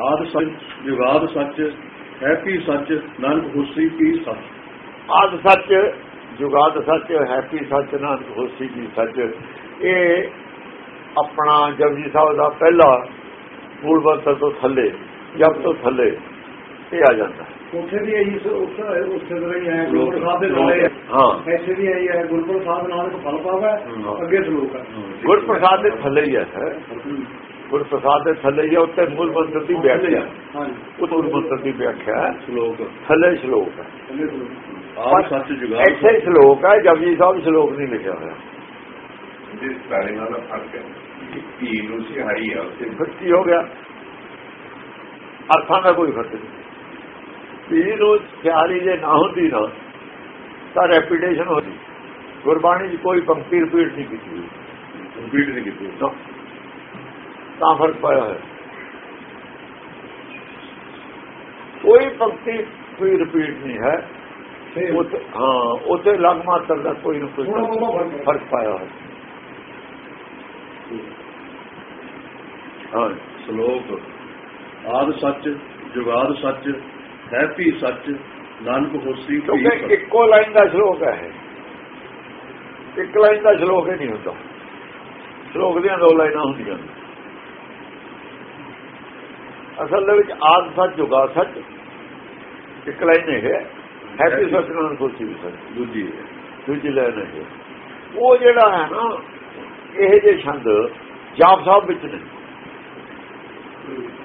ਆਦ ਸੱਚ ਜੁਗਾਦ ਸੱਚ ਹੈਪੀ ਸੱਚ ਨਾਨਕ ਹੋਸੀ ਕੀ ਸੱਚ। ਆਦ ਸੱਚ ਜੁਗਾਦ ਸੱਚ ਹੈਪੀ ਸੱਚ ਨਾਨਕ ਹੋਸੀ ਕੀ ਸੱਚ। ਇਹ ਆਪਣਾ ਜਪਜੀ ਸਾਹਿਬ ਦਾ ਪਹਿਲਾ ਮੂਲ ਤੋਂ ਥੱਲੇ ਜਪ ਤੋਂ ਥੱਲੇ ਇਹ ਆ ਜਾਂਦਾ। ਉੱਥੇ ਵੀ ਇਹੀ ਉੱਥੇ ਉੱਥੇ ਦਾ ਹੀ ਹੈ ਗੁਰਪੁਰ ਸਾਹਿਬ ਦੇ ਨਾਲ ਹੈ। ਐਸੇ ਵੀ ਇਹੀ ਹੈ ਗੁਰਪੁਰ ਸਾਹਿਬ ਨਾਲ ਇੱਕ ਫਲ ਪਾਵਾ। ਅੱਗੇ ਸਲੋਕ ਹੈ। ਗੁਰ ਪ੍ਰਸਾਦ ਦੇ ਥੱਲੇ ਹੀ ਹੈ। ਗੁਰ ਪ੍ਰਸਾਦ ਦੇ ਥੱਲੇ ਹੀ ਉੱਤੇ ਮੂਲ ਮੰਤਰ ਦੀ ਵਿਆਖਿਆ। ਹਾਂਜੀ। ਉਹ ਮੂਲ ਮੰਤਰ ਦੀ ਵਿਆਖਿਆ। ਹੈ ਸ਼ਲੋਕ ਥੱਲੇ ਸ਼ਲੋਕ ਹੈ ਅੱਗੇ ਸਲੋਕ ਆਦ ਸੱਚ ਜੁਗਾਦ ਇੱਥੇ ਸ਼ਲੋਕ ਹੈ ਜਪਜੀ ਸਾਹਿਬ ਸ਼ਲੋਕ ਨਹੀਂ ਲਿਖਿਆ ਹੋਇਆ। ਜਿਸ ਸਾਰੇ ਨਾਲ ਫ਼ਰਕ ਹੈ। ਧੀ ਨੂੰ ਸਿਹਾਰੀ ਆ ਉਸੇ ਹੋ ਗਿਆ? ਅਰਥਾਂ ਦਾ ਕੋਈ ਫ਼ਰਕ ਨਹੀਂ। ਧੀ ਨੂੰ ਖਿਆਲੀ ਜੇ ਨਾ ਹੁੰਦੀ ਨਾ ਤਾਂ ਰੈਪੀਟੇਸ਼ਨ ਹੋਦੀ ਗੁਰਬਾਣੀ 'ਚ ਕੋਈ ਪੰਕਤੀ ਰਿਪੀਟ ਨਹੀਂ ਕੀਤੀ। ਰਿਪੀਟ ਨਹੀਂ ਕੀਤੀ। ਤਾਂ ਫ਼ਰਕ ਪਾਇਆ ਹੋਇਆ। ਕੋਈ ਪੰਕਤੀ ਕੋਈ ਰਿਪੀਟ ਨਹੀਂ ਹੈ। ਹਾਂ ਉੱਥੇ ਲਗ ਮਾਤਰ ਦਾ ਕੋਈ ਨਾ ਕੋਈ ਫ਼ਰਕ ਹੈ। ਪਾਇਆ ਹੋਇਆ। ਹਾਂ ਸ਼ਲੋਕ। ਆਦ ਸੱਚ ਜੁਗਾਦ ਸੱਚ ਹੈਪੀ ਸੱਚ ਨਾਨਕ ਹੋਸੀ ਕੀ ਕਿਉਂਕਿ ਇੱਕੋ ਲਾਈਨ ਦਾ ਸ਼ਲੋਕ ਹੈ। ਇੱਕ ਲਾਈਨ ਦਾ ਸ਼ਲੋਕ ਹੀ ਨਹੀਂ ਹੁੰਦਾ। ਸ਼ਲੋਕ ਦੀਆਂ ਦੋ ਲਾਈਨਾਂ ਹੁੰਦੀਆਂ ਨੇ। ਅਸਲ ਦੇ ਵਿੱਚ ਆਦ ਸੱਚ ਜੁਗਾ ਸੱਚ। ਇੱਕ ਲਾਈਨ ਇਹ ਹੈ ਹੈਪੀ ਸੱਚ ਨਾਲ ਕੋਸੀ ਵੀ ਸੱਚ। ਦੂਜੀ ਹੈ। ਦੂਜੀ ਲਾਈਨ ਹੈ। ਉਹ ਜਿਹੜਾ ਹੈ ਨਾ ਇਹ ਜੇ ਛੰਦ ਜਾਪ ਸਾਹਿਬ ਵਿੱਚ ਨੇ।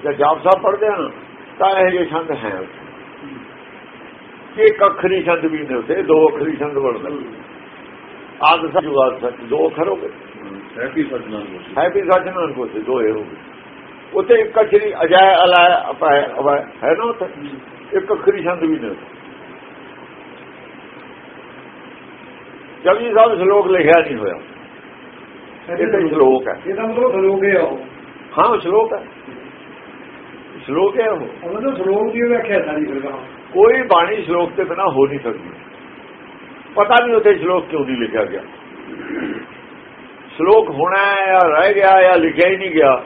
ਜੇ ਜਾਪ ਸਾਹਿਬ ਪੜ੍ਹਦੇ ਹਨ ਤਾਂ ਇਹ ਜੇ ਛੰਦ ਹੈ। ਇੱਕ ਅੱਖਰੀ ਛੰਦ ਵੀ ਨੇ ਉੱਥੇ ਦੋ ਅੱਖਰੀ ਛੰਦ ਬਣਦਾ। ਆਦ ਸੱਚ ਜੁਗਾਦ ਸੱਚ ਦੋ ਅੱਖਰ ਹੋ ਗਏ। ਹੈਪੀ ਸੱਚ ਹੋਸੀ ਹੈਪੀ ਸੱਚ ਨਾਲ ਕੋਸੇ ਦੋ ਇਹ ਹੋ ਗਏ। ਉੱਥੇ ਇੱਕ ਅੱਖਰੀ ਅਜੈ ਅਲਾਇ ਅਪਾਇ ਹੈ ਨਾ ਉੱਥੇ? ਇੱਕ ਅੱਖਰੀ ਛੰਦ ਵੀ ਨੇ ਜਪਜੀ ਸਾਹਿਬ ਸ਼ਲੋਕ ਲਿਖਿਆ ਨਹੀਂ ਹੋਇਆ। ਇਹ ਤਾਂ ਸ਼ਲੋਕ ਹੈ। ਇਹਦਾ ਮਤਲਬ ਸਲੋਕ ਹੈ ਉਹ। ਹਾਂ ਸ਼ਲੋਕ ਹੈ। ਸ਼ਲੋਕ ਹੈ ਉਹ। ਉਹਨਾਂ ਦਾ ਸਲੋਕ ਦੀ ਵਿਆਖਿਆ ਸਾਰੀ ਫਿਰ ਕੋਈ ਬਾਣੀ ਸ਼ਲੋਕ ਤੇ ਬਿਨਾ ਹੋ ਨਹੀਂ ਸਕਦੀ। ਪਤਾ ਨਹੀਂ ਉੱਥੇ ਸ਼ਲੋਕ ਕਿਉਂ ਨਹੀਂ ਲਿਖਿਆ ਗਿਆ। ਸ਼ਲੋਕ ਹੋਣਾ ਹੈ ਜਾਂ ਰਹਿ ਗਿਆ ਜਾਂ ਲਿਖਿਆ ਹੀ ਨਹੀਂ ਗਿਆ।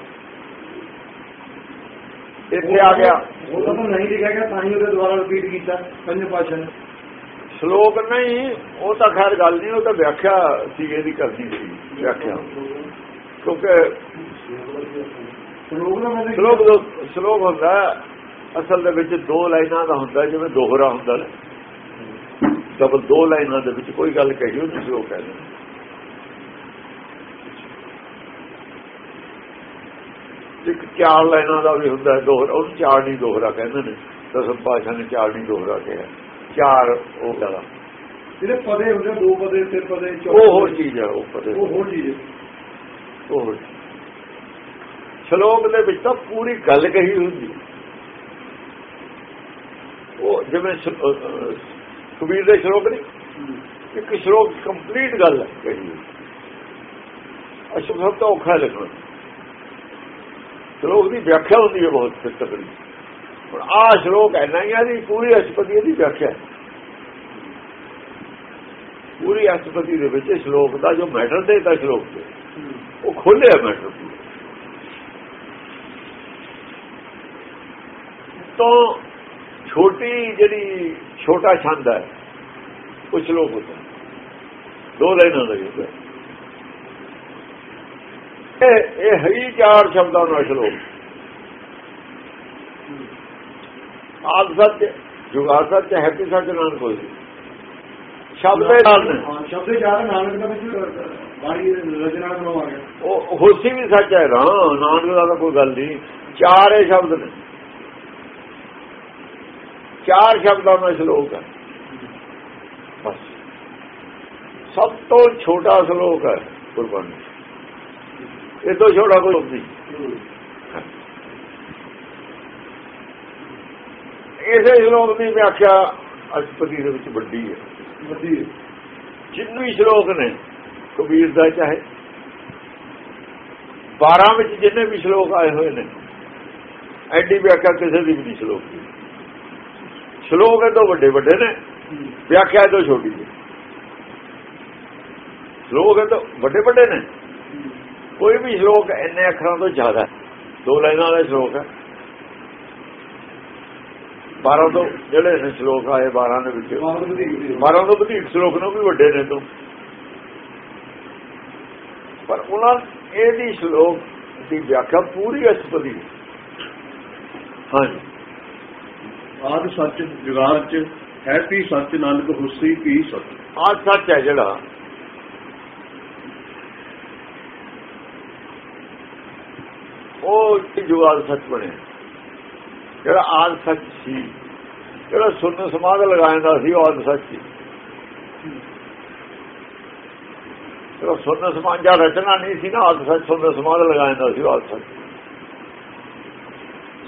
ਇੱਥੇ ਆ ਗਿਆ। ਉਹ ਤਾਂ ਨਹੀਂ ਲਿਖਿਆ ਗਿਆ ਤਾਂ ਹੀ ਉਹਦੇ ਦੁਆਰਾ ਰਿਪੀਟ ਕੀਤਾ ਪੰਜ ਪਾਸ਼ਾ ਨੇ। ਸ਼ਲੋਕ ਨਹੀਂ ਉਹ ਤਾਂ ਖੈਰ ਗੱਲ ਨਹੀਂ ਉਹ ਤਾਂ ਵਿਆਖਿਆ ਸੀ ਇਹਦੀ ਕਰਦੀ ਸੀ ਵਿਆਖਿਆ। ਕਿਉਂਕਿ ਸਲੋਕ ਦਾ ਸ਼ਲੋਕ ਹੁੰਦਾ ਅਸਲ ਦੇ ਵਿੱਚ ਦੋ ਲਾਈਨਾਂ ਦਾ ਹੁੰਦਾ ਜਿਵੇਂ ਦੋਹਰਾ ਹੁੰਦਾ ਨਾ। ਡਬਲ ਦੋ ਲਾਈਨਾਂ ਦੇ ਵਿੱਚ ਕੋਈ ਗੱਲ ਕਹੀ ਉਹਨੂੰ ਸ਼ਲੋਕ ਕਹਿੰਦੇ ਇੱਕ ਚਾਰ ਲਾਈਨਾਂ ਦਾ ਵੀ ਹੁੰਦਾ ਹੈ ਦੋਹਰਾ ਉਹਨੂੰ ਚਾਰ ਨਹੀਂ ਦੋਹਰਾ ਕਹਿੰਦੇ ਨੇ। ਦਸਮ ਪਾਸ਼ਾ ਨੇ ਚਾਰ ਨਹੀਂ ਦੋਹਰਾ ਕਿਹਾ। ਚਾਰ ਉਹ ਜ਼ਿਆਦਾ ਜਿਹੜੇ ਪਦੇ ਹੁੰਦੇ ਦੋ ਪਦੇ ਤੇ ਪਦੇ ਉਹ ਹੋਰ ਚੀਜ਼ ਹੈ ਉਹ ਪਤਾ ਉਹ ਹੋਰ ਚੀਜ਼ ਉਹ। ਸ਼ਲੋਕ ਦੇ ਵਿੱਚ ਤਾਂ ਪੂਰੀ ਗੱਲ ਕਹੀ ਹੁੰਦੀ। ਉਹ ਜਿਵੇਂ ਕਬੀਰ ਦੇ ਸ਼ਲੋਕ ਨਹੀਂ ਇੱਕ ਸ਼ਲੋਕ ਕੰਪਲੀਟ ਗੱਲ ਹੈ ਕਹੀ ਸਭ ਤੋਂ ਔਖਾ ਲਿਖਣਾ। ਸ਼ਲੋਕ ਦੀ ਵਿਆਖਿਆ ਹੁੰਦੀ ਹੈ ਬਹੁਤ ਫਿਰ ਤਕੜੀ ਹੁਣ ਆ ਸ਼ਲੋਕ ਇੰਨਾ ਹੀ ਆ ਦੀ ਪੂਰੀ ਅਸ਼ਪਤੀ ਦੀ ਵਿਆਖਿਆ ਪੂਰੀ ਅਸ਼ਪਤੀ ਦੇ ਵਿੱਚ ਸ਼ਲੋਕ ਦਾ ਜੋ ਮੈਟਰ ਦੇਤਾ ਸ਼ਲੋਕ ਤੇ ਉਹ ਖੋਲਿਆ ਮੈਟਰ ਤੋਂ ਛੋਟੀ ਜਿਹੜੀ ਛੋਟਾ ਛੰਦ ਹੈ, ਉਹ ਸ਼ਲੋਕ ਹੁੰਦਾ। ਦੋ ਲਾਈਨਾਂ ਦਾ ਹੀ ਹੁੰਦਾ। ਹੈ। ਇਹ ਇਹ ਹੈ ਹੀ ਚਾਰ ਸ਼ਬਦਾਂ ਦਾ ਸ਼ਲੋਕ ਆਦ ਸੱਚ ਜੁਗਾ ਸੱਚ ਹੈਪੀ ਸੱਚ ਨਾਲ ਕੋਈ ਸ਼ਬਦ ਦੇ ਨਾਲ ਨੇ। ਹਾਂ ਸ਼ਬਦ ਚਾਰ ਨਾਨਕ ਦਾ ਵਿੱਚ ਬਾਣੀ ਰਚਨਾ ਬਣਾਉ ਆ ਗਿਆ। ਉਹ ਹੋਸੀ ਵੀ ਸੱਚ ਹੈ ਨਾ ਨਾਨਕ ਦਾ ਤਾਂ ਕੋਈ ਗੱਲ ਨਹੀਂ। ਚਾਰ ਸ਼ਬਦ ਨੇ। ਚਾਰ ਸ਼ਬਦਾਂ ਦਾ ਸ਼ਲੋਕ ਹੈ। ਬਸ। ਸਭ ਤੋਂ ਛੋਟਾ ਸ਼ਲੋਕ ਹੈ ਗੁਰਬਾਣੀ। ਇਹ ਤੋਂ ਛੋਟਾ ਕੋਈ ਨਹੀਂ ਇਸੇ ਸ਼ਲੋਕ ਦੀ ਵਿਆਖਿਆ ਅਸ਼ਪਤੀ ਦੇ ਵਿੱਚ ਵੱਡੀ ਹੈ। ਵਧੀਆ ਜਿੰਨੇ ਸ਼ਲੋਕ ਨੇ ਕਬੀਰ ਦਾ ਚਾਹੇ 12 ਵਿੱਚ ਜਿੰਨੇ ਵੀ ਸ਼ਲੋਕ ਆਏ ਹੋਏ ਨੇ ਐਡੀ ਵਿਆਖਿਆ ਕਿਸੇ ਦੀ ਵੀ ਨਹੀਂ ਸ਼ਲੋਕ ਦੀ। ਸ਼ਲੋਕ ਇਹ ਤੋਂ ਵੱਡੇ ਵੱਡੇ ਨੇ ਵਿਆਖਿਆ ਇਹ ਤੋਂ ਛੋਟੀ ਹੈ। ਸ਼ਲੋਕ ਇਹ ਤੋਂ ਵੱਡੇ ਵੱਡੇ ਨੇ। ਕੋਈ ਵੀ ਸ਼ਲੋਕ ਇੰਨੇ ਅੱਖਰਾਂ ਤੋਂ ਜ਼ਿਆਦਾ। ਦੋ ਲਾਈਨਾਂ ਦਾ ਸ਼ਲੋਕ ਹੈ। 12 ਤੋਂ ਜਿਹੜੇ ਨੇ ਸ਼ਲੋਕ ਆਏ 12 ਦੇ ਵਿੱਚ। ਮਾਮਲ ਵਧੀ ਗਈ 12 ਤੋਂ ਵਧੇਕ ਸ਼ਲੋਕ ਨੂੰ ਵੀ ਵੱਡੇ ਨੇ ਤੋਂ ਪਰ ਉਹਨਾਂ ਇਹਦੀ ਸ਼ਲੋਕ ਦੀ ਵਿਆਖਿਆ ਪੂਰੀ ਅਸਪਦੀ ਹਾਂਜੀ। ਆਦ ਸੱਚ ਜੁਗਾਦ ਚ ਹੈ ਵੀ ਸੱਚ ਨਾਨਕ ਹੁਸੀ ਵੀ ਸੱਚ। ਆਹ ਸੱਚ ਹੈ ਜਿਹੜਾ ਜੋ ਜੁਗਾਦ ਸੱਚ ਬਣਿਆ ਜਿਹੜਾ ਆਦ ਸੱਚ ਸੀ, ਜਿਹੜਾ ਸੁਣਨ ਸਮਾਦ ਲਗਾਉਂਦਾ ਸੀ, ਉਹ ਆਦ ਸੱਚ ਸੀ। ਜਿਹੜਾ ਸੁਣਨ ਸਮਾਦ ਜਾਂ ਰਚਨਾ ਨਹੀਂ ਸੀ ਨਾ, ਆਦ ਸੱਚ ਸੁਣਨ ਸਮਾਦ ਲਗਾਉਂਦਾ ਸੀ ਆਦ ਸੱਚ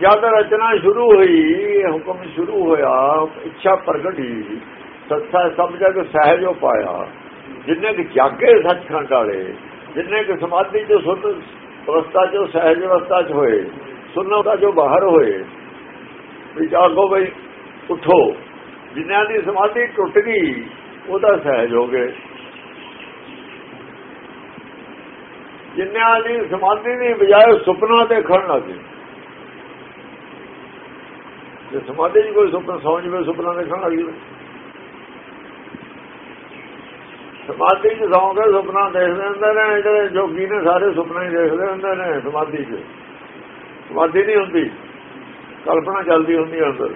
ਜਦ ਰਚਨਾ ਸ਼ੁਰੂ ਹੋਈ, ਹੁਕਮ ਸ਼ੁਰੂ ਹੋਇਆ, ਇੱਛਾ ਪ੍ਰਗਟੀ ਸੱਚਾ ਸਮਝਾ ਕੇ ਸਹਿਜੋ ਪਾਇਆ ਜਿੰਨੇ ਕਿ ਜਾਗੇ ਸੱਚਖੰਡ ਵਾਲੇ, ਜਿੰਨੇ ਕਿ ਸਮਾਧੀ ਜੋ ਸੁਣ ਅਵਸਥਾ ਜੋ ਸਹਿਜ ਅਵਸਥਾ ਚ ਹੋਏ ਸੁਣਨ ਦਾ ਜੋ ਬਾਹਰ ਹੋਏ, ਵੀ ਜਾਗੋ ਬਈ, ਉਠੋ। ਜਿਨ੍ਹਾਂ ਦੀ ਸਮਾਧੀ ਟੁੱਟ ਗਈ, ਉਹਦਾ ਸਹਿਜ ਹੋ ਗਏ। ਜਿਨ੍ਹਾਂ ਦੀ ਸਮਾਧੀ ਦੀ ਬਜਾਏ ਸੁਪਨਾ ਦੇਖਣ ਲੱਗੇ ਜੇ ਸਮਾਧੀ ਜੀ ਕੋਈ ਸੁਪਨਾ, ਸੌਂ ਜਵੇ, ਸੁਪਨਾ ਦੇਖਣ ਲੱਗ ਜਵੇ ਸਮਾਧੀ ਚ ਸੌਂ ਕੇ ਸੁਪਨਾ ਦੇਖਦੇ ਹੁੰਦੇ ਨੇ, ਜਿਹੜੇ ਜੋਗੀ ਨੇ ਸਾਰੇ ਸੁਪਨਾ ਹੀ ਦੇਖਦੇ ਹੁੰਦੇ ਨੇ ਸਮਾਧੀ ਚ। ਸਮਾਧੀ ਨਹੀਂ ਹੁੰਦੀ, ਕਲਪਨਾ ਚੱਲਦੀ ਹੁੰਦੀ ਹੈ ਅੰਦਰ।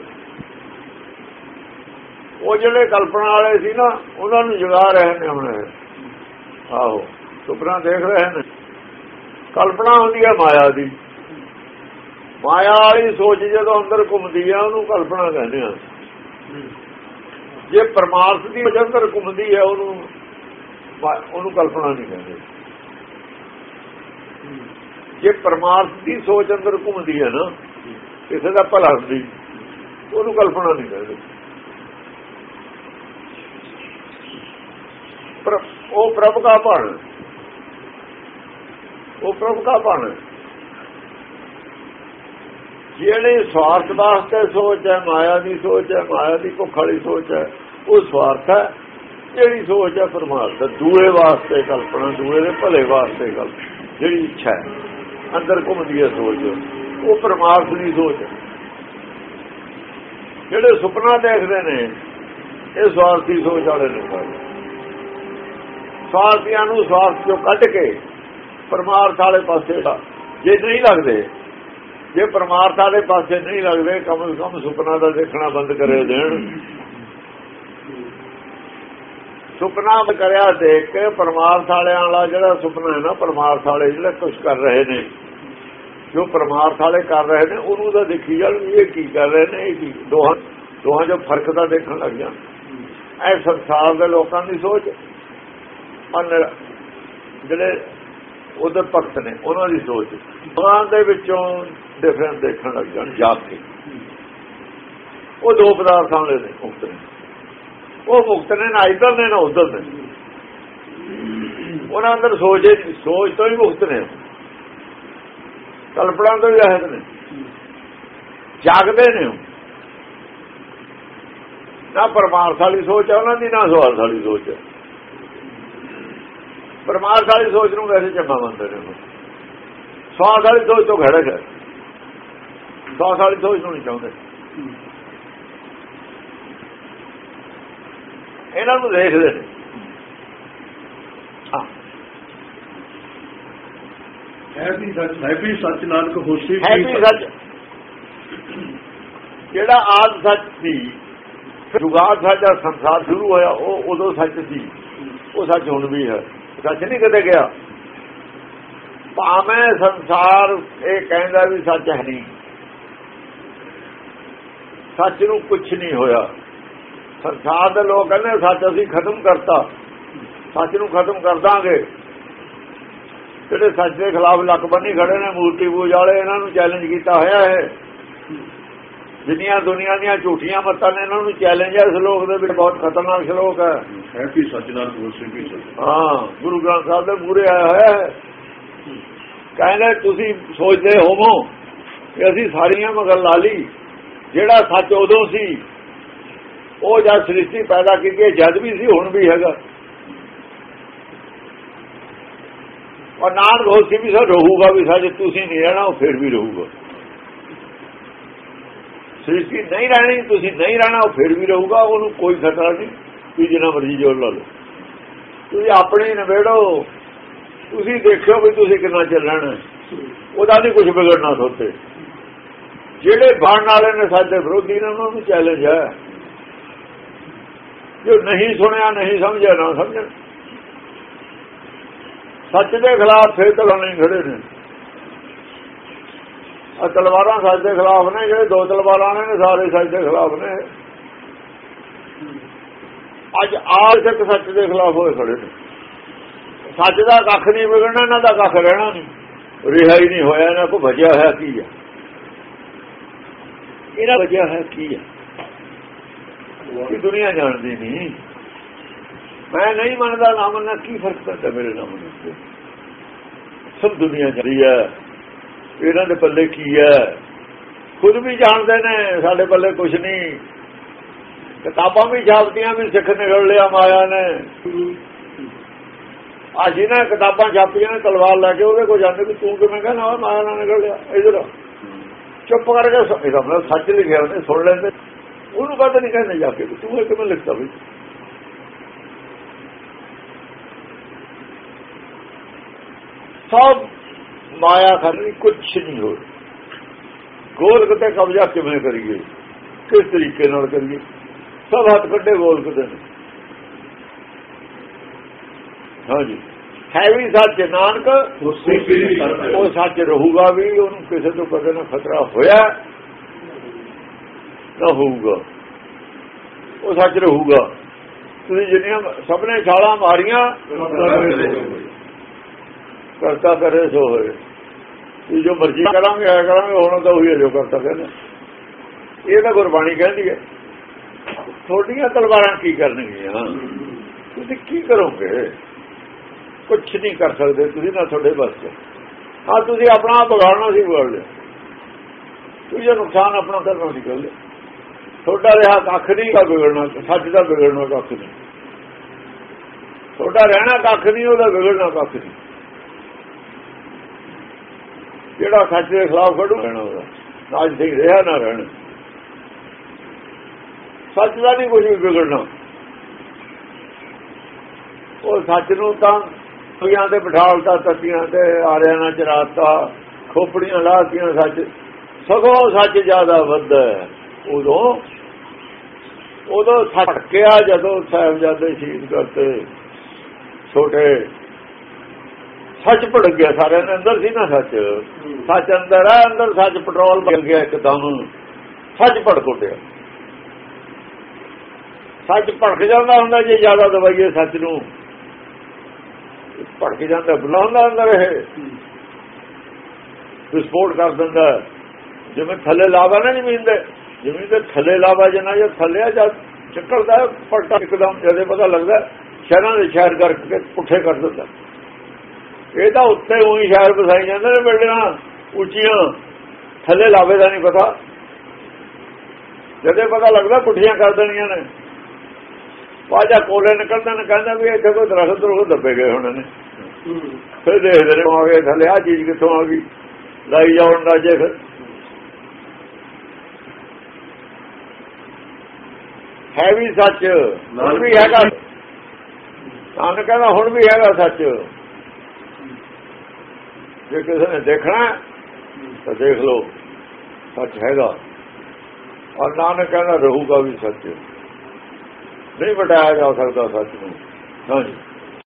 ਉਹ ਜਿਹੜੇ ਕਲਪਨਾ ਵਾਲੇ ਸੀ ਨਾ, ਉਹਨਾਂ ਨੂੰ ਜਗਾ ਰਹੇ ਨੇ ਹੁਣ ਆਹੋ, ਸੁਪਨਾ ਦੇਖ ਰਹੇ ਨੇ। ਕਲਪਨਾ ਹੁੰਦੀ ਹੈ ਮਾਇਆ ਦੀ। ਮਾਇਆ ਵਾਲੀ ਸੋਚ ਜਦੋਂ ਅੰਦਰ ਘੁੰਮਦੀ ਆ ਉਹਨੂੰ ਕਲਪਨਾ ਕਹਿੰਦੇ ਆ। ਜੇ ਪਰਮਾਰਥ ਦੀ ਵਜ੍ਹਾ ਅੰਦਰ ਘੁੰਮਦੀ ਹੈ, ਉਹਨੂੰ ਉਹਨੂੰ ਕਲਪਨਾ ਨਹੀਂ ਕਹਿੰਦੇ। ਜੇ ਪਰਮਾਰਥ ਦੀ ਸੋਚ ਅੰਦਰ ਘੁੰਮਦੀ ਹੈ ਨਾ, ਕਿਸੇ ਦਾ ਭਲਾ ਹੁੰਦੀ, ਉਹਨੂੰ ਕਲਪਨਾ ਨਹੀਂ ਕਹਿੰਦੇ। ਪਰ ਉਹ ਪ੍ਰਭ ਦਾ ਬਣ ਉਹ ਪ੍ਰਭ ਦਾ ਬਣ ਜਿਹੜੇ ਸਵਾਰਥ ਵਾਸਤੇ ਸੋਚ ਹੈ, ਮਾਇਆ ਦੀ ਸੋਚ ਹੈ, ਮਾਇਆ ਦੀ ਭੁੱਖ ਵਾਲੀ ਸੋਚ ਹੈ, ਉਹ ਸਵਾਰਥ ਹੈ। ਜਿਹੜੀ ਸੋਚ ਹੈ ਪਰਮਾਤਮਾ ਦੂਏ ਵਾਸਤੇ ਕਲਪਨਾ, ਦੂਏ ਦੇ ਭਲੇ ਵਾਸਤੇ ਕਲ ਜਿਹੜੀ ਇੱਛਾ ਹੈ, ਅੰਦਰ ਘੁੰਮਦੀ ਹੈ ਸੋਚ। ਉਹ ਪਰਮਾਰਥ ਦੀ ਸੋਚ ਹੈ। ਜਿਹੜੇ ਸੁਪਨਾ ਦੇਖਦੇ ਨੇ, ਇਹ ਸਵਾਰਥੀ ਸੋਚ ਵਾਲੇ ਨੇ ਸਾਰੇ। ਸਵਾਰਥੀਆਂ ਨੂੰ ਸਵਾਰਥ ਚੋਂ ਕੱਢ ਕੇ ਪਰਮਾਰਥ ਵਾਲੇ ਪਾਸੇ ਲਾ- ਜੇ ਨਹੀਂ ਲੱਗਦੇ, ਜੇ ਪਰਮਾਰਥ ਵਾਲੇ ਪਾਸੇ ਨਹੀਂ ਲੱਗਦੇ, ਕਮ ਸੇ ਕਮ ਸੁਪਨਾ ਦਾ ਦੇਖਣਾ ਬੰਦ ਕਰੇ ਦੇਣ। ਸੁਪਨਾ ਕਰਿਆ ਦੇਖ ਕੇ ਪਰਮਾਰਥ ਵਾਲਿਆਂ ਵਾਲਾ ਜਿਹੜਾ ਸੁਪਨਾ ਹੈ ਨਾ ਪਰਮਾਰਥ ਵਾਲੇ ਜਿਹੜੇ ਕੁਝ ਕਰ ਰਹੇ ਨੇ, ਜੋ ਪਰਮਾਰਥ ਵਾਲੇ ਕਰ ਰਹੇ ਨੇ, ਉਹਨੂੰ ਤਾਂ ਦੇਖੀ ਜਾਣ ਇਹ ਕੀ ਕਰ ਰਹੇ ਨੇ, ਇਹ ਕੀ ਦੋਹਾਂ ਦੋਹਾਂ ਜੋ ਫ਼ਰਕ ਤਾਂ ਦੇਖਣ ਲੱਗ ਜਾਣ। ਇਹ ਸੰਸਾਰ ਦੇ ਲੋਕਾਂ ਦੀ ਸੋਚ ਔਰ ਜਿਹੜੇ ਉਹਦੇ ਭਗਤ ਨੇ, ਉਹਨਾਂ ਦੀ ਸੋਚ, ਦੋਹਾਂ ਦੇ ਵਿੱਚੋਂ ਡਿਫਰੈਂਸ ਦੇਖਣ ਲੱਗ ਜਾਣ ਜਾਗ ਕੇ। ਉਹ ਦੋ ਪਦਾਰਥਾਂ ਵਾਲੇ ਨੇ ਨੇ। ਉਹ ਮੁਕਤ ਨੇ ਨਾ ਇਧਰ ਨੇ ਨਾ ਉਧਰ ਨੇ। ਉਹਨਾਂ ਅੰਦਰ ਸੋਚੇ ਸੋਚ ਤੋਂ ਹੀ ਮੁਕਤ ਨੇ ਕਲਪਨਾ ਤੋਂ ਹੀ ਰਹਿਤ ਨੇ। ਜਾਗਦੇ ਨੇ ਉਹ। ਨਾ ਪਰਮਾਰਥ ਵਾਲੀ ਸੋਚ ਹੈ ਉਹਨਾਂ ਦੀ, ਨਾ ਸਵਾਰਥ ਵਾਲੀ ਸੋਚ ਹੈ। ਪਰਮਾਰਥ ਵਾਲੀ ਸੋਚ ਨੂੰ ਵੈਸੇ ਚੰਗਾ ਮੰਨਦੇ ਨੇ ਉਹ। ਸਵਾਰਥ ਵਾਲੀ ਸੋਚ ਤੋਂ ਘੜਕ ਹੈ। ਸਵਾਰਥ ਵਾਲੀ ਸੋਚ ਨੂੰ ਨਹੀਂ ਚਾਹੁੰਦੇ। ਇਹਨਾਂ ਨੂੰ ਦੇਖਦੇ ਨੇ। ਹਾਂ। ਹੈ ਵੀ ਸੱਚ ਹੈ ਵੀ ਸੱਚ ਨਾਨਕ ਹੋਸੀ ਹੈ ਵੀ ਵੀ ਸੱਚ। ਜਿਹੜਾ ਆਦ ਸੱਚ ਸੀ ਜੁਗਾਦ ਸਾਡਾ ਸੰਸਾਰ ਸ਼ੁਰੂ ਹੋਇਆ ਉਹ ਉਦੋਂ ਸੱਚ ਸੀ। ਉਹ ਸੱਚ ਹੁਣ ਵੀ ਹੈ। ਸੱਚ ਨਹੀਂ ਕਦੇ ਗਿਆ। ਭਾਵੇਂ ਸੰਸਾਰ ਇਹ ਕਹਿੰਦਾ ਵੀ ਸੱਚ ਹੈ ਨਹੀਂ। ਸੱਚ ਨੂੰ ਕੁਝ ਨਹੀਂ ਹੋਇਆ। ਸੰਸਾਰ ਦੇ ਲੋਕ ਕਹਿੰਦੇ ਸੱਚ ਅਸੀਂ ਖਤਮ ਕਰਤਾ। ਸੱਚ ਨੂੰ ਖਤਮ ਕਰ ਦਾਂਗੇ। ਜਿਹੜੇ ਸੱਚ ਦੇ ਖਿਲਾਫ ਲੱਕ ਬੰਨੀ ਖੜੇ ਨੇ ਮੂਰਤੀ ਪੂਜਾ ਵਾਲੇ ਇਹਨਾਂ ਨੂੰ ਚੈਲੰਜ ਕੀਤਾ ਹੋਇਆ ਹੈ ਜਿੰਨੀਆਂ ਦੁਨੀਆ ਦੀਆਂ ਝੂਠੀਆਂ ਮਤਾਂ ਨੇ ਇਹਨਾਂ ਨੂੰ ਚੈਲੰਜ ਹੈ ਇਸ ਲੋਕ ਦੇ ਵਿੱਚ। ਬਹੁਤ ਖਤਰਨਾਕ ਸ਼ਲੋਕ ਹੈ। ਹੈ ਵੀ ਸੱਚ ਨਾਨਕ ਹੋਸੀ ਵੀ ਸੱਚ। ਹਾਂ ਗੁਰੂ ਗ੍ਰੰਥ ਸਾਹਿਬ ਦੇ ਮੂਰੇ ਆਇਆ ਹੋਇਆ ਹੈ। ਕਹਿੰਦੇ ਤੁਸੀਂ ਸੋਚਦੇ ਹੋਵੋ ਕਿ ਅਸੀਂ ਸਾਰੀਆਂ ਮਗਰ ਲਾ ਲਈ ਜਿਹੜਾ ਸੱਚ ਉਦੋਂ ਸੀ ਉਹ ਜਦ ਸ੍ਰਿਸ਼ਟੀ ਪੈਦਾ ਕੀਤੀ ਹੈ, ਜਦ ਵੀ ਸੀ ਹੁਣ ਵੀ ਹੈਗਾ। ਔਰ ਨਾਨਕ ਹੋਸੀ ਵੀ ਸਰ ਰਹੂਗਾ ਵੀ ਸਾਡੇ ਤੁਸੀਂ ਨਹੀਂ ਰਹਿਣਾ ਉਹ ਫਿਰ ਵੀ ਰਹੂਗਾ। ਸ੍ਰਿਸ਼ਟੀ ਨਹੀਂ ਰਹਿਣੀ ਤੁਸੀਂ ਨਹੀਂ ਰਹਿਣਾ ਉਹ ਫਿਰ ਵੀ ਰਹੂਗਾ ਉਹਨੂੰ ਕੋਈ ਖਤਰਾ ਨਹੀਂ ਵੀ ਜਿੰਨਾ ਮਰਜ਼ੀ ਜੋਰ ਲਾ ਲਓ। ਤੁਸੀਂ ਆਪਣੇ ਨਵੇੜੋ ਤੁਸੀਂ ਦੇਖਿਓ ਵੀ ਤੁਸੀਂ ਕਿੰਨਾ ਚੱਲਣਾ ਉਹਦਾ ਨਹੀਂ ਕੁਝ ਵਿਗੜਨਾ ਸੋਤੇ ਜਿਹੜੇ ਬਣਨ ਵਾਲੇ ਨੇ ਸਾਡੇ ਵਿਰੋਧੀ ਨੇ ਉਹਨਾਂ ਨੂੰ ਚੈਲੰਜ ਹੈ। ਜੋ ਨਹੀਂ ਸੁਣਿਆ, ਨਹੀਂ ਸਮਝਿਆ, ਨਾ ਸਮਝਣ। ਸੱਚ ਦੇ ਖਿਲਾਫ ਫੇਰ ਤਾਂ ਖੜੇ ਨੇ। ਆ ਤਲਵਾਰਾਂ ਸੱਚ ਦੇ ਖਿਲਾਫ ਨੇ, ਜਿਹੜੇ ਦੋ ਤਲਵਾਰਾਂ ਨੇ ਸਾਰੇ ਸੱਚ ਦੇ ਖਿਲਾਫ ਨੇ। ਅੱਜ ਆਲ ਤੱਕ ਸੱਚ ਦੇ ਖਿਲਾਫ ਹੋਏ ਖੜੇ ਨੇ। ਸੱਚ ਦਾ ਕੱਖ ਨਹੀਂ ਵਿਗੜਨਾ, ਇਹਨਾਂ ਦਾ ਕੱਖ ਰਹਿਣਾ ਨਹੀਂ। ਰਿਹਾ ਹੀ ਨਹੀਂ ਹੋਇਆ, ਇਹਨਾਂ ਕੋ ਭਜਿਆ ਹੋਇਆ ਕੀ ਹੈ ਇਹਦਾ ਵਜ੍ਹਾ ਹੈ ਕੀ ਹੈ ਕਿ ਦੁਨੀਆ ਜਾਣਦੀ ਨਹੀਂ ਮੈਂ ਨਹੀਂ ਮੰਨਦਾ ਨਾ ਮੰਨਣਾ ਕੀ ਫ਼ਰਕ ਪੈਂਦਾ ਮੇਰੇ ਨਾਲ ਮੰਨਣ ਸਭ ਦੁਨੀਆ ਜਾਣਦੀ ਹੈ ਇਹਨਾਂ ਦੇ ਪੱਲੇ ਕੀ ਹੈ ਖੁਦ ਵੀ ਜਾਣਦੇ ਨੇ, ਸਾਡੇ ਪੱਲੇ ਕੁਝ ਨਹੀਂ ਕਿਤਾਬਾਂ ਵੀ ਛਾਪਦੀਆਂ ਵੀ ਸਿੱਖ ਨਿਕਲ ਲਿਆ ਮਾਇਆ ਨੇ। ਆ ਜਿਹਨਾਂ ਕਿਤਾਬਾਂ ਛਾਪੀਆਂ ਨੇ, ਤਲਵਾਰ ਲੈ ਕੇ ਉਹਦੇ ਕੋਲ ਜਾਂਦੇ ਵੀ ਤੂੰ ਕਿਵੇਂ ਕਹਿੰਦਾ ਮਾਇਆ ਨਾਲ ਨਿਕਲ ਲਿਆ, ਇਧਰ ਚੁੱਪ ਕਰਕੇ ਇਹਦਾ ਮਤਲਬ ਸੱਚ ਲਿਖਿਆ ਉਹਨੇ, ਸੁਣ ਲੈਂਦੇ। ਉਹਨੂੰ ਕਹਤੇ ਨਹੀਂ ਕਹਿੰਦੇ ਜਾ ਕੇ, ਤੂੰ ਇਹ ਕਿਵੇਂ ਲਿਖਦਾ ਵੀ ਸਭ ਮਾਇਆ ਕਰਨੀ ਕੁਛ ਨਹੀਂ ਹੋ ਗੋਲਕ ਤੇ ਕਬਜ਼ਾ ਕਿਵੇਂ ਕਰੀਏ? ਕਿਸ ਤਰੀਕੇ ਨਾਲ ਕਰੀਏ? ਸਭ ਹੱਥ ਕੱਢੇ ਗੋਲਕ ਦੇ ਨੇ। ਹਾਂਜੀ ਹੈ ਵੀ ਸੱਚ ਨਾਨਕ, ਉਹ ਸੱਚ ਰਹੂਗਾ ਵੀ, ਉਹਨੂੰ ਕਿਸੇ ਤੋਂ ਕਦੇ ਨਾ ਖਤਰਾ ਹੋਇਆ। ਨਾ ਹੋਊਗਾ। ਉਹ ਸੱਚ ਰਹੂਗਾ। ਤੁਸੀਂ ਜਿੰਨੀਆਂ ਸਭ ਨੇ ਛਾਲਾਂ ਮਾਰੀਆਂ, ਕਰਤਾ ਕਰੇ ਸੋ ਹੋਏ। ਇਹ ਜੋ ਮਰਜ਼ੀ ਕਰਾਂਗੇ ਆ ਕਰਾਂਗੇ, ਹੁਣ ਤਾਂ ਉਹੀ ਹੈ ਜੋ ਕਰਤਾ ਕਹਿੰਦੇ। ਇਹ ਤਾਂ ਗੁਰਬਾਣੀ ਕਹਿੰਦੀ ਹੈ। ਥੋੜੀਆਂ ਤਲਵਾਰਾਂ ਕੀ ਕਰਨਗੀਆਂ? ਤੁਸੀਂ ਕੀ ਕਰੋਗੇ? ਕੁਝ ਨਹੀਂ ਕਰ ਸਕਦੇ, ਤੁਸੀਂ ਨਾ ਤੁਹਾਡੇ ਬਸ ਚ ਹਾਂ, ਤੁਸੀਂ ਆਪਣਾ ਆਪ ਸੀ, ਵਿਗਾੜ ਲਿਆ। ਤੁਸੀਂ ਨੁਕਸਾਨ ਆਪਣਾ ਕਰਨਾ ਸੀ, ਕਰ ਲਿਆ। ਤੁਹਾਡਾ ਰਿਹਾ ਕੱਖ ਨਹੀਂ ਦਾ ਵਿਗੜਨਾ, ਸੱਚ ਦਾ ਵਿਗੜਨਾ ਕੱਖ ਨਹੀਂ। ਤੁਹਾਡਾ ਰਹਿਣਾ ਕੱਖ ਨਹੀਂ, ਉਹਦਾ ਵਿਗੜਨਾ ਕੱਖ ਨਹੀਂ। ਜਿਹੜਾ ਸੱਚ ਦੇ ਖਿਲਾਫ ਖੜੂ ਰਹਿਣਾ ਉਹਦਾ। ਨਾ ਅੱਜ ਠੀਕ ਰਿਹਾ, ਨਾ ਰਹਿਣਾ। ਸੱਚ ਦਾ ਨਹੀਂ ਕੁਝ ਵੀ ਵਿਗੜਨਾ। ਉਹ ਸੱਚ ਨੂੰ ਤਾਂ ਸੁਈਆਂ ਤੇ ਬਿਠਾਲਤਾ, ਤੱਤੀਆਂ ਤੇ ਆਰਿਆਂ ਨਾਲ ਚਰਾਤਾ, ਖੋਪੜੀਆਂ ਲਾਤੀਆਂ ਸੱਚ। ਸਗੋਂ ਸੱਚ ਜ਼ਿਆਦਾ ਵੱਧਾ ਉਦੋਂ ਉਦੋਂ ਥੱਕਿਆ ਜਦੋਂ ਸਾਹਿਬਜ਼ਾਦੇ ਸ਼ਹੀਦ ਕਰਤੇ ਛੋਟੇ ਸੱਚ ਭੜ ਗਿਆ ਸਾਰਿਆਂ ਦੇ ਅੰਦਰ ਸੀ ਨਾ ਸੱਚ? ਸੱਚ ਅੰਦਰ ਆ ਅੰਦਰ ਸੱਚ ਪੈਟਰੋਲ ਬਣ ਗਿਆ ਇੱਕਦਮ। ਸੱਚ ਭੜ ਕੋਟਿਆ ਸੱਚ ਭੜਕ ਜਾਂਦਾ ਹੁੰਦਾ ਜੇ ਜ਼ਿਆਦਾ ਦਵਾਈਏ ਸੱਚ ਨੂੰ। ਭੜਕ ਜਾਂਦਾ ਬੁਲਾਉਂਦਾ ਅੰਦਰ ਇਹ। ਵਿਸਫੋਟ ਕਰ ਦਿੰਦਾ। ਜਿਵੇਂ ਥੱਲੇ ਲਾਵਾ ਨਾ ਜ਼ਮੀਨ ਦੇ। ਜ਼ਮੀਨ ਦੇ ਥੱਲੇ ਲਾਵਾ ਜਨਾ ਜੇ ਥੱਲੇ ਆ ਜਦ ਚੱਕਰਦਾ ਪਲਟਾ ਇੱਕਦਮ ਜਦੇ ਪਤਾ ਲੱਗਦਾ ਸ਼ਹਿਰਾਂ ਦੇ ਸ਼ਹਿਰ ਕਰਕੇ ਪੁੱਠੇ ਕਰ ਦਿੰਦਾ ਇਹ ਤਾਂ ਉੱਤੇ ਉਹੀ ਸ਼ਹਿਰ ਵਸਾਈ ਜਾਂਦੇ ਨੇ ਬਿਲਡਿੰਗਾਂ ਉੱਚੀਆਂ। ਥੱਲੇ ਲਾਵੇ ਦਾ ਨਹੀਂ ਪਤਾ। ਜਦੇ ਪਤਾ ਲੱਗਦਾ ਪੁੱਠੀਆਂ ਕਰ ਦੇਣੀਆਂ ਨੇ। ਵਾਜਾ ਕੋਲੇ ਨਿਕਲਦਾ ਨੇ ਕਹਿੰਦਾ ਵੀ ਇੱਥੇ ਕੋਈ ਦਰਖਤ ਦਰਖਤ ਦੱਬੇ ਗਏ ਹੁਣ ਨੇ। ਫਿਰ ਦੇਖਦੇ ਨੇ ਆ ਗਏ ਥੱਲੇ ਆ ਚੀਜ਼ ਕਿੱਥੋਂ ਆ ਗਈ? ਲਾਈ ਜਾਉਣ ਦਾ ਜੇ ਫਿਰ। ਹੈ ਵੀ ਸੱਚ ਹੁਣ ਵੀ ਹੈਗਾ। ਨਾਨਕ ਕਹਿੰਦਾ ਹੁਣ ਵੀ ਹੈਗਾ ਸੱਚ। ਜੇ ਕਿਸੇ ਨੇ ਦੇਖਣਾ ਤਾਂ ਦੇਖ ਲਓ ਸੱਚ ਹੈਗਾ। ਔਰ ਨਾਨਕ ਕਹਿੰਦਾ ਰਹੂਗਾ ਵੀ ਸੱਚ। ਨਹੀਂ ਬਟਾਇਆ ਜਾ ਸਕਦਾ ਸੱਚ ਨੂੰ। ਹਾਂਜੀ।